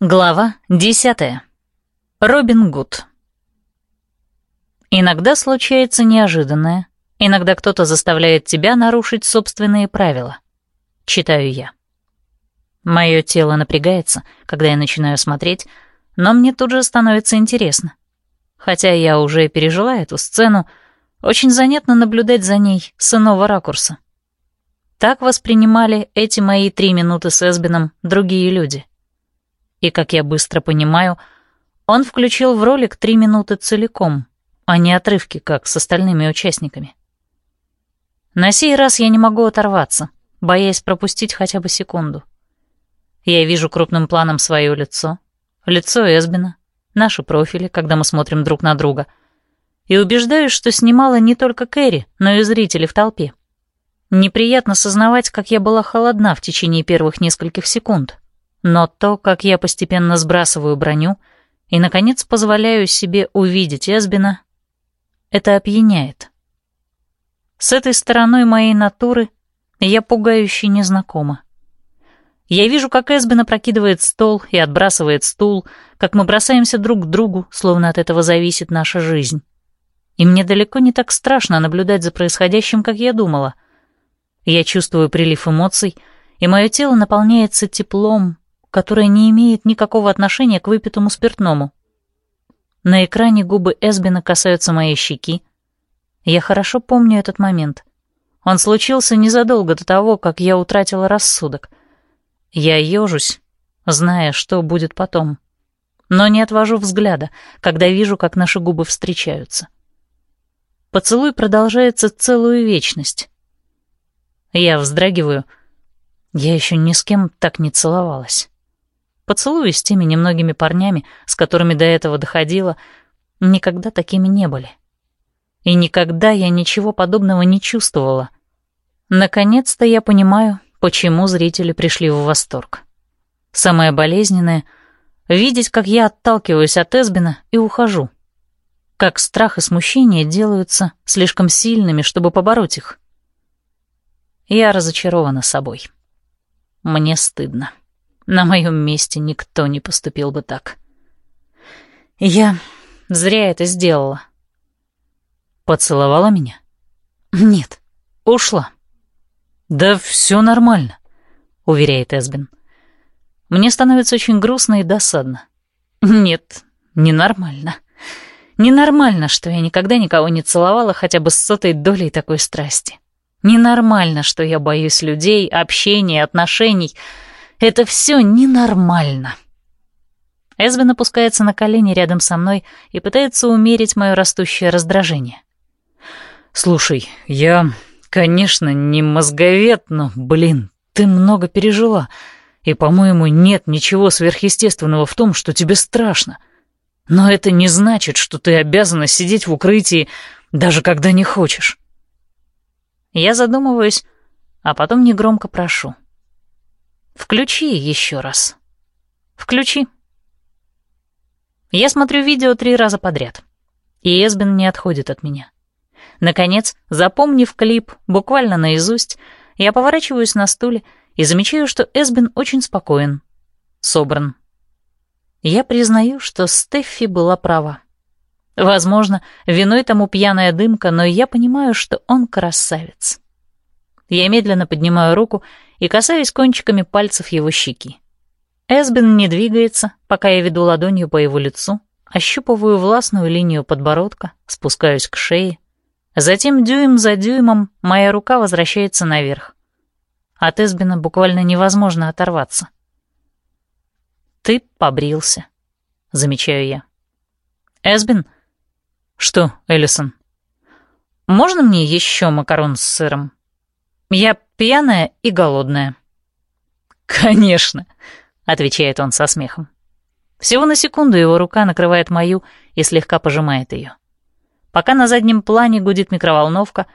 Глава десятая. Робин Гуд. Иногда случается неожиданное, иногда кто-то заставляет тебя нарушить собственные правила. Читаю я. Мое тело напрягается, когда я начинаю смотреть, но мне тут же становится интересно. Хотя я уже пережила эту сцену, очень занятно наблюдать за ней с иного ракурса. Так воспринимали эти мои три минуты с Эсбином другие люди. И, как я быстро понимаю, он включил в ролик три минуты целиком, а не отрывки, как с остальными участниками. На сей раз я не могу оторваться, боясь пропустить хотя бы секунду. Я вижу крупным планом свое лицо, лицо Эсбина, наши профили, когда мы смотрим друг на друга, и убеждаюсь, что снимала не только Кэрри, но и зрители в толпе. Неприятно сознавать, как я была холодна в течение первых нескольких секунд, но то, как я постепенно сбрасываю броню и, наконец, позволяю себе увидеть Эсбина, это опьяняет. С этой стороной моей натуры я пугающе незнакома. Я вижу, как Эсбин опрокидывает стол и отбрасывает стул, как мы бросаемся друг к другу, словно от этого зависит наша жизнь. И мне далеко не так страшно наблюдать за происходящим, как я думала. Я чувствую прилив эмоций, и мое тело наполняется теплом, которое не имеет никакого отношения к выпитому спиртному. На экране губы Эсбина касаются моей щеки. Я хорошо помню этот момент. Он случился незадолго до того, как я утратила рассудок. Я ежусь, зная, что будет потом. Но не отвожу взгляда, когда вижу, как наши губы встречаются. Поцелуй продолжается целую вечность. Я вздрагиваю. Я еще ни с кем так не целовалась. Поцелуи с теми немногими парнями, с которыми до этого доходило, никогда такими не были. И никогда я ничего подобного не чувствовала. Наконец-то я понимаю, почему зрители пришли в восторг. Самое болезненное — видеть, как я отталкиваюсь от Эсбина и ухожу. Как страх и смущение делаются слишком сильными, чтобы побороть их. Я разочарована собой. Мне стыдно. На моем месте никто не поступил бы так. Я зря это сделала. Поцеловала меня? Нет, ушла. Да все нормально, уверяет Эсбин. Мне становится очень грустно и досадно. Нет, ненормально. Ненормально, что я никогда никого не целовала хотя бы с сотой долей такой страсти. Ненормально, что я боюсь людей, общения, отношений — это все ненормально. Эсбин опускается на колени рядом со мной и пытается умерить мое растущее раздражение. «Слушай, я, конечно, не мозговед, но, блин, ты много пережила, и, по-моему, нет ничего сверхъестественного в том, что тебе страшно. Но это не значит, что ты обязана сидеть в укрытии, даже когда не хочешь». Я задумываюсь, а потом негромко прошу. Включи еще раз. Включи. Я смотрю видео три раза подряд, и Эсбин не отходит от меня. Наконец, запомнив клип буквально наизусть, я поворачиваюсь на стуле и замечаю, что Эсбин очень спокоен, собран. Я признаю, что Стеффи была права. Возможно, виной тому пьяная дымка, но я понимаю, что он красавец. Я медленно поднимаю руку и касаюсь кончиками пальцев его щеки. Эсбин не двигается, пока я веду ладонью по его лицу, ощупываю властную линию подбородка, спускаюсь к шее. Затем дюйм за дюймом моя рука возвращается наверх. От Эсбина буквально невозможно оторваться. «Ты побрился», — замечаю я. «Эсбин?» «Что, Эллисон?» «Можно мне еще макарон с сыром?» Я пьяная и голодная». «Конечно», — отвечает он со смехом. Всего на секунду его рука накрывает мою и слегка пожимает ее. Пока на заднем плане гудит микроволновка,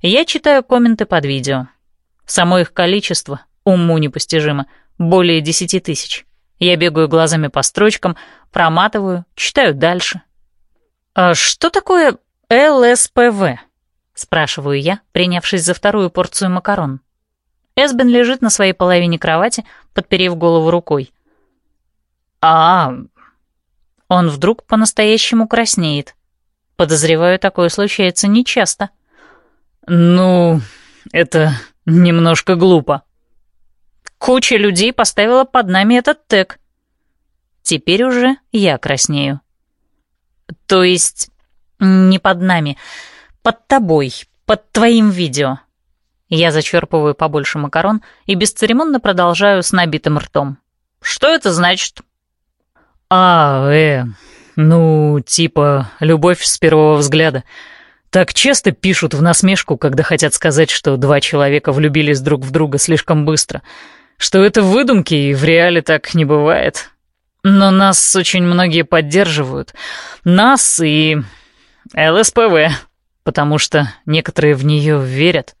я читаю комменты под видео. Само их количество уму непостижимо, более десяти тысяч. Я бегаю глазами по строчкам, проматываю, читаю дальше. «А что такое ЛСПВ?» спрашиваю я, принявшись за вторую порцию макарон. Эсбен лежит на своей половине кровати, подперев голову рукой. А, он вдруг по-настоящему краснеет. Подозреваю, такое случается нечасто. Ну, это немножко глупо. Куча людей поставила под нами этот тег. Теперь уже я краснею. То есть не под нами, под тобой, под твоим видео. Я зачерпываю побольше макарон и бесцеремонно продолжаю с набитым ртом. Что это значит? А, э, ну, типа, любовь с первого взгляда. Так часто пишут в насмешку, когда хотят сказать, что два человека влюбились друг в друга слишком быстро, что это выдумки, и в реале так не бывает. Но нас очень многие поддерживают. Нас и ЛСПВ, потому что некоторые в нее верят.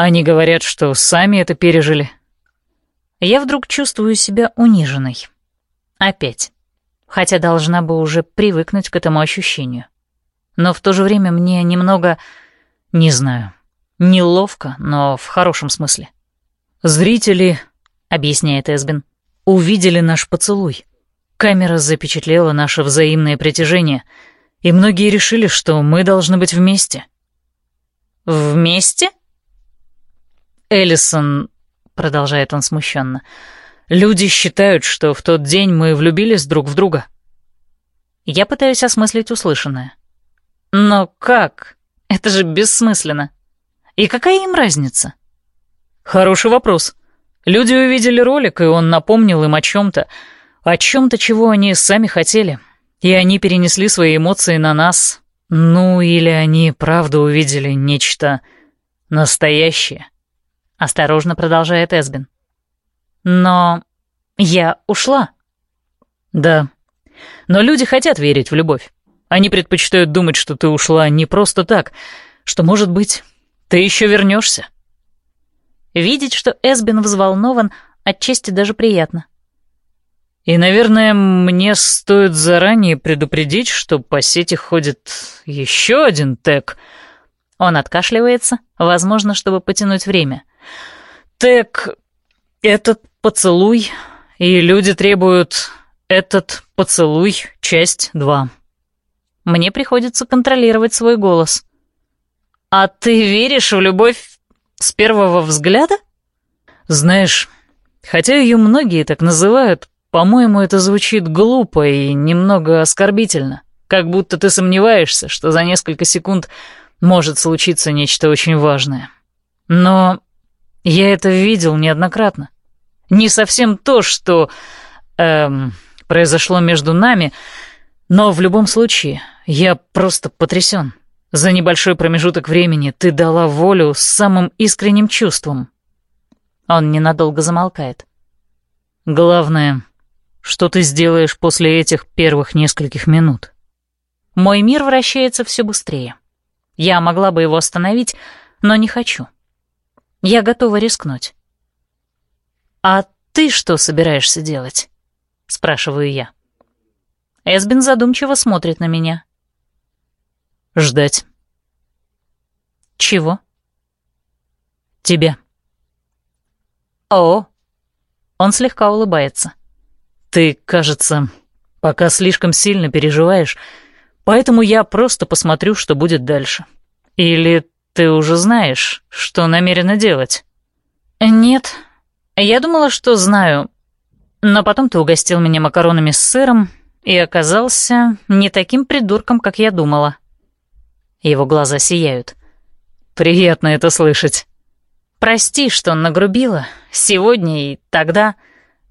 Они говорят, что сами это пережили. Я вдруг чувствую себя униженной. Опять. Хотя должна бы уже привыкнуть к этому ощущению. Но в то же время мне немного, не знаю, неловко, но в хорошем смысле. «Зрители», — объясняет Эсбин, — «увидели наш поцелуй. Камера запечатлела наше взаимное притяжение, и многие решили, что мы должны быть вместе». «Вместе?» Эллисон, продолжает он смущенно, люди считают, что в тот день мы влюбились друг в друга. Я пытаюсь осмыслить услышанное. Но как? Это же бессмысленно. И какая им разница? Хороший вопрос. Люди увидели ролик, и он напомнил им о чем-то, о чем-то, чего они сами хотели. И они перенесли свои эмоции на нас. Ну, или они правда увидели нечто настоящее. Осторожно продолжает Эсбин. Но я ушла. Да. Но люди хотят верить в любовь. Они предпочитают думать, что ты ушла не просто так, что, может быть, ты еще вернешься. Видеть, что Эсбин взволнован, отчасти даже приятно. И, наверное, мне стоит заранее предупредить, что по сети ходит еще один тег. Он откашливается, возможно, чтобы потянуть время. Так, этот поцелуй, и люди требуют этот поцелуй, часть 2. Мне приходится контролировать свой голос. А ты веришь в любовь с первого взгляда? Знаешь, хотя ее многие так называют, по-моему, это звучит глупо и немного оскорбительно. Как будто ты сомневаешься, что за несколько секунд может случиться нечто очень важное. Но я это видел неоднократно. Не совсем то, что эм, произошло между нами, но в любом случае я просто потрясен. За небольшой промежуток времени ты дала волю с самым искренним чувством. Он ненадолго замолкает. Главное, что ты сделаешь после этих первых нескольких минут. Мой мир вращается все быстрее. Я могла бы его остановить, но не хочу. Я готова рискнуть. «А ты что собираешься делать?» — спрашиваю я. Эсбин задумчиво смотрит на меня. «Ждать». «Чего?» «Тебя». «О!» Он слегка улыбается. «Ты, кажется, пока слишком сильно переживаешь, поэтому я просто посмотрю, что будет дальше. Или ты уже знаешь, что намерена делать?» «Нет. Я думала, что знаю. Но потом ты угостил меня макаронами с сыром и оказался не таким придурком, как я думала». Его глаза сияют. «Приятно это слышать». «Прости, что нагрубила. Сегодня и тогда...»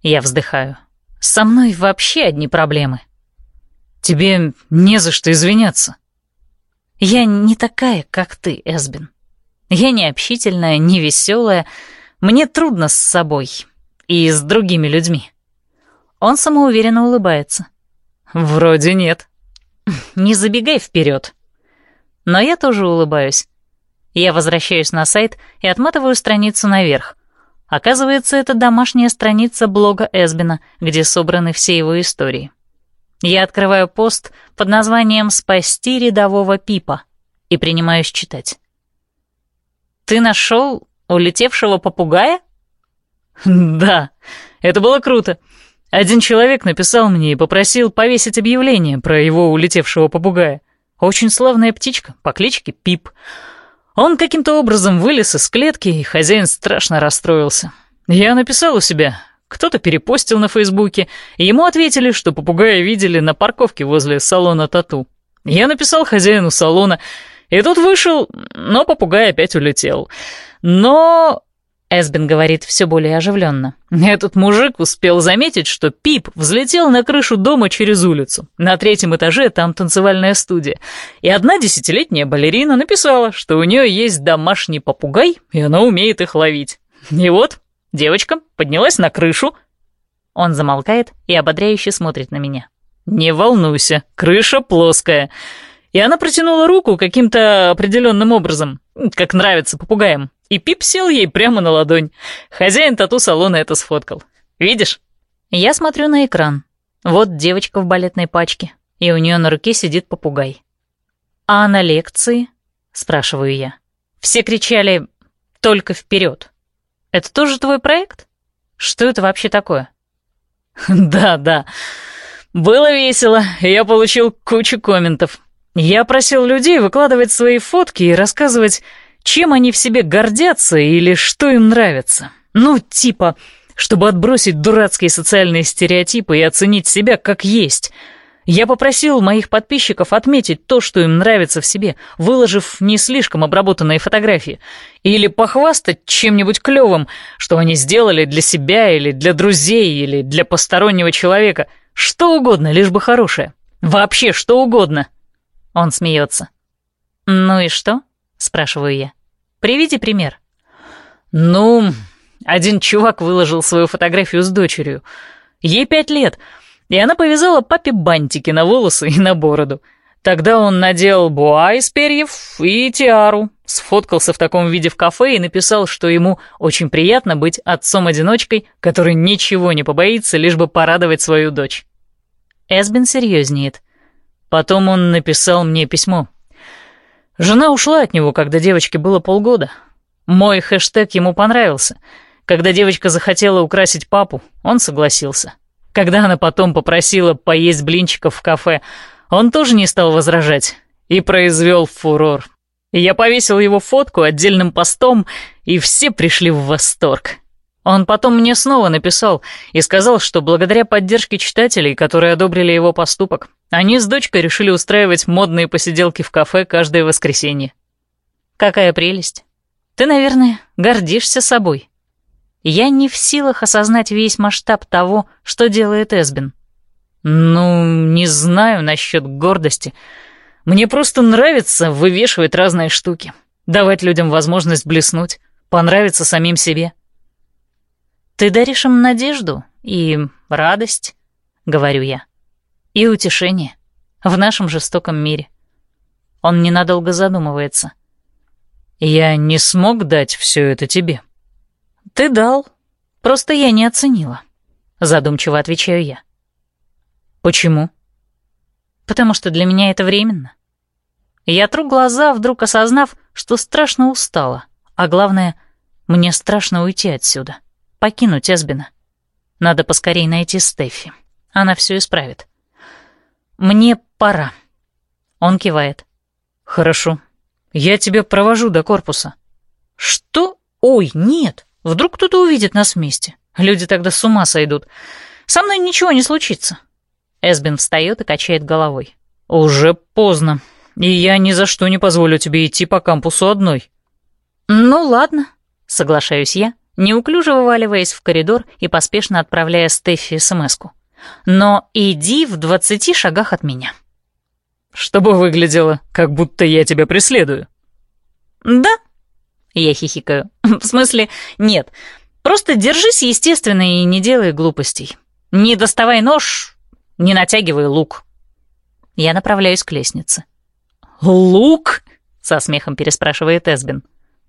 Я вздыхаю. «Со мной вообще одни проблемы». «Тебе не за что извиняться». Я не такая, как ты, Эсбин. Я не общительная, не веселая. Мне трудно с собой и с другими людьми. Он самоуверенно улыбается. Вроде нет. Не забегай вперед. Но я тоже улыбаюсь. Я возвращаюсь на сайт и отматываю страницу наверх. Оказывается, это домашняя страница блога Эсбина, где собраны все его истории. Я открываю пост под названием «Спасти рядового Пипа» и принимаюсь читать. «Ты нашел улетевшего попугая?» «Да, это было круто. Один человек написал мне и попросил повесить объявление про его улетевшего попугая. Очень славная птичка по кличке Пип. Он каким-то образом вылез из клетки, и хозяин страшно расстроился. Я написал у себя, кто-то перепостил на Фейсбуке, и ему ответили, что попугая видели на парковке возле салона тату. Я написал хозяину салона, и тут вышел, но попугай опять улетел. Но Эсбин говорит все более оживленно. Этот мужик успел заметить, что Пип взлетел на крышу дома через улицу. На третьем этаже там танцевальная студия. И одна десятилетняя балерина написала, что у нее есть домашний попугай, и она умеет их ловить. И вот девочка поднялась на крышу. Он замолкает и ободряюще смотрит на меня. «Не волнуйся, крыша плоская». И она протянула руку каким-то определенным образом, как нравится попугаям. И Пип сел ей прямо на ладонь. Хозяин тату-салона это сфоткал. Видишь? Я смотрю на экран. Вот девочка в балетной пачке, и у нее на руке сидит попугай. «А на лекции?» — спрашиваю я. Все кричали «только вперед». Это тоже твой проект? Что это вообще такое? Да, да. Было весело, я получил кучу комментов. Я просил людей выкладывать свои фотки и рассказывать, чем они в себе гордятся или что им нравится. Ну, типа, чтобы отбросить дурацкие социальные стереотипы и оценить себя как есть. Я попросил моих подписчиков отметить то, что им нравится в себе, выложив не слишком обработанные фотографии, или похвастать чем-нибудь клевым, что они сделали для себя или для друзей или для постороннего человека. Что угодно, лишь бы хорошее. Вообще что угодно. Он смеется. «Ну и что?» — спрашиваю я. «Приведи пример». «Ну, один чувак выложил свою фотографию с дочерью. Ей пять лет, и она повязала папе бантики на волосы и на бороду. Тогда он надел буа из перьев и тиару, сфоткался в таком виде в кафе и написал, что ему очень приятно быть отцом-одиночкой, который ничего не побоится, лишь бы порадовать свою дочь. Эсбин серьезнеет. Потом он написал мне письмо. Жена ушла от него, когда девочке было полгода. Мой хэштег ему понравился. Когда девочка захотела украсить папу, он согласился. Когда она потом попросила поесть блинчиков в кафе, он тоже не стал возражать и произвел фурор. Я повесил его фотку отдельным постом, и все пришли в восторг. Он потом мне снова написал и сказал, что благодаря поддержке читателей, которые одобрили его поступок, они с дочкой решили устраивать модные посиделки в кафе каждое воскресенье. Какая прелесть. Ты, наверное, гордишься собой. Я не в силах осознать весь масштаб того, что делает Эсбин. Ну, не знаю насчет гордости. Мне просто нравится вывешивать разные штуки, давать людям возможность блеснуть, понравиться самим себе. «Ты даришь им надежду и радость», — говорю я, — «и утешение в нашем жестоком мире». Он ненадолго задумывается. «Я не смог дать все это тебе». «Ты дал, просто я не оценила», — задумчиво отвечаю я. «Почему?» «Потому что для меня это временно». Я тру глаза, вдруг осознав, что страшно устала, а главное, мне страшно уйти отсюда покинуть Эсбина. Надо поскорее найти Стефи. Она все исправит. Мне пора. Он кивает. Хорошо. Я тебя провожу до корпуса. Что? Ой, нет. Вдруг кто-то увидит нас вместе. Люди тогда с ума сойдут. Со мной ничего не случится. Эсбин встает и качает головой. Уже поздно. И я ни за что не позволю тебе идти по кампусу одной. Ну ладно, соглашаюсь я неуклюже вываливаясь в коридор и поспешно отправляя Стефи смс-ку. «Но иди в двадцати шагах от меня». «Чтобы выглядело, как будто я тебя преследую». «Да?» — я хихикаю. «В смысле, нет. Просто держись естественно и не делай глупостей. Не доставай нож, не натягивай лук». Я направляюсь к лестнице. «Лук?» — со смехом переспрашивает Эсбин.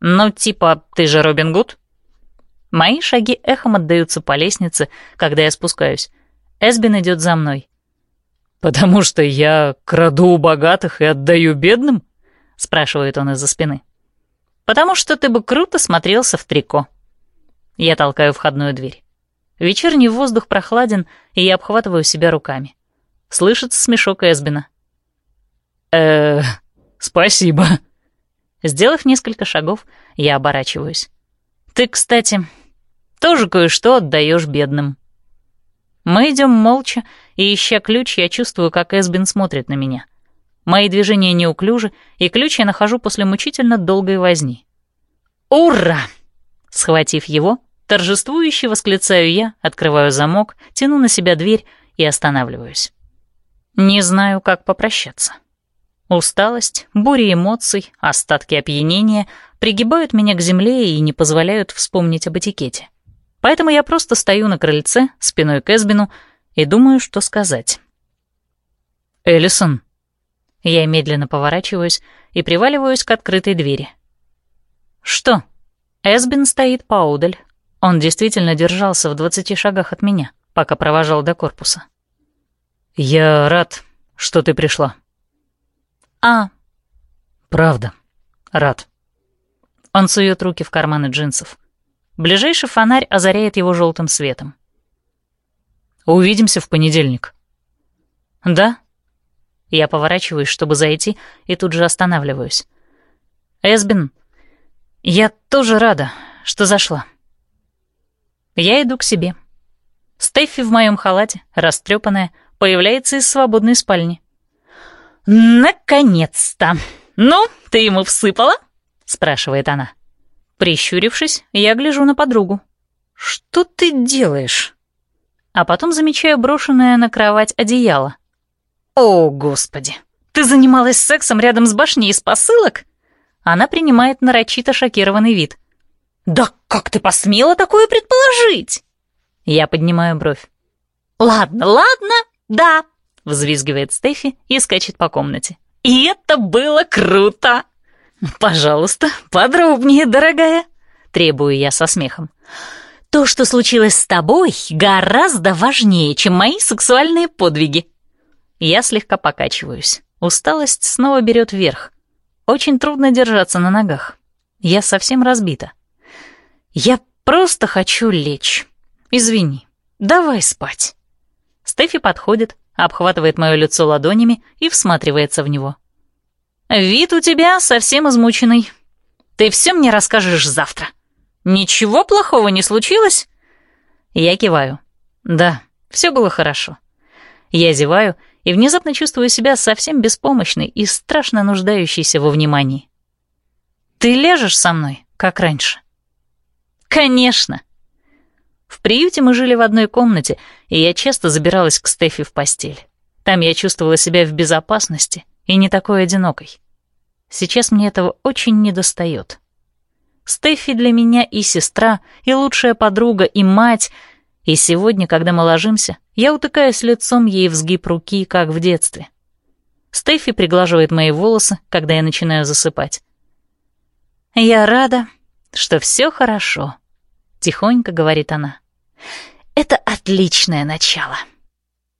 «Ну, типа, ты же Робин Гуд?» Мои шаги эхом отдаются по лестнице, когда я спускаюсь. Эсбин идет за мной. «Потому что я краду у богатых и отдаю бедным?» — спрашивает он из-за спины. «Потому что ты бы круто смотрелся в трико». Я толкаю входную дверь. Вечерний воздух прохладен, и я обхватываю себя руками. Слышится смешок Эсбина. э спасибо». Сделав несколько шагов, я оборачиваюсь. «Ты, кстати, тоже кое-что отдаешь бедным». Мы идем молча, и, ища ключ, я чувствую, как Эсбин смотрит на меня. Мои движения неуклюжи, и ключ я нахожу после мучительно долгой возни. «Ура!» Схватив его, торжествующе восклицаю я, открываю замок, тяну на себя дверь и останавливаюсь. Не знаю, как попрощаться. Усталость, буря эмоций, остатки опьянения пригибают меня к земле и не позволяют вспомнить об этикете. Поэтому я просто стою на крыльце, спиной к Эсбину, и думаю, что сказать. «Эллисон». Я медленно поворачиваюсь и приваливаюсь к открытой двери. «Что?» Эсбин стоит поодаль. Он действительно держался в двадцати шагах от меня, пока провожал до корпуса. «Я рад, что ты пришла». «А?» «Правда, рад». Он сует руки в карманы джинсов. Ближайший фонарь озаряет его желтым светом. Увидимся в понедельник». «Да?» Я поворачиваюсь, чтобы зайти, и тут же останавливаюсь. «Эсбин, я тоже рада, что зашла». Я иду к себе. Стеффи в моем халате, растрепанная, появляется из свободной спальни. «Наконец-то! Ну, ты ему всыпала?» — спрашивает она. Прищурившись, я гляжу на подругу. «Что ты делаешь?» а потом замечаю брошенное на кровать одеяло. «О, Господи! Ты занималась сексом рядом с башней из посылок?» Она принимает нарочито шокированный вид. «Да как ты посмела такое предположить?» Я поднимаю бровь. «Ладно, ладно, да», — взвизгивает Стефи и скачет по комнате. «И это было круто!» «Пожалуйста, подробнее, дорогая», — требую я со смехом. То, что случилось с тобой, гораздо важнее, чем мои сексуальные подвиги. Я слегка покачиваюсь. Усталость снова берет верх. Очень трудно держаться на ногах. Я совсем разбита. Я просто хочу лечь. Извини. Давай спать. Стефи подходит, обхватывает мое лицо ладонями и всматривается в него. Вид у тебя совсем измученный. Ты все мне расскажешь завтра. «Ничего плохого не случилось?» Я киваю. «Да, все было хорошо». Я зеваю и внезапно чувствую себя совсем беспомощной и страшно нуждающейся во внимании. «Ты ляжешь со мной, как раньше?» «Конечно!» В приюте мы жили в одной комнате, и я часто забиралась к Стефи в постель. Там я чувствовала себя в безопасности и не такой одинокой. Сейчас мне этого очень недостает. Стефи для меня и сестра, и лучшая подруга, и мать. И сегодня, когда мы ложимся, я утыкаюсь лицом ей в сгиб руки, как в детстве. Стефи приглаживает мои волосы, когда я начинаю засыпать. «Я рада, что все хорошо», — тихонько говорит она. «Это отличное начало».